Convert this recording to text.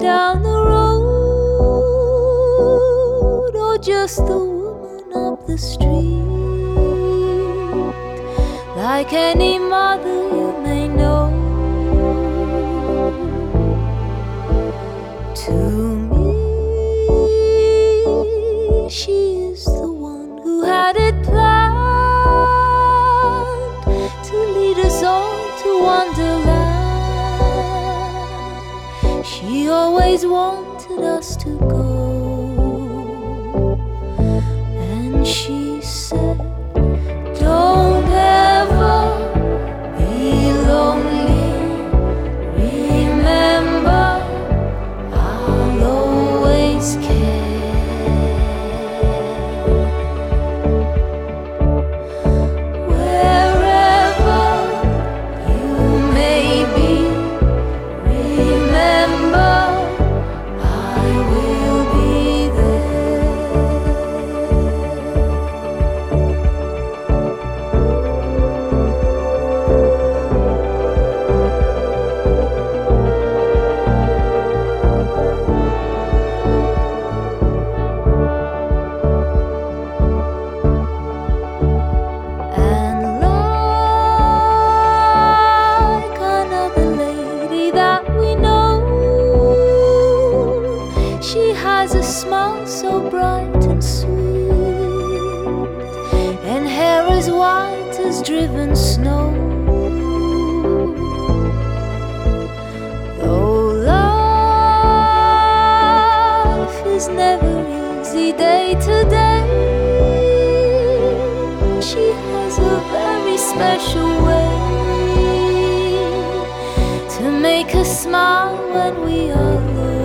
down the road or just the woman up the street. Like any mother you may know. Too always wanted us to go. Has a smile so bright and sweet, and hair as white as driven snow. Though life is never easy day to day, she has a very special way to make us smile when we are low,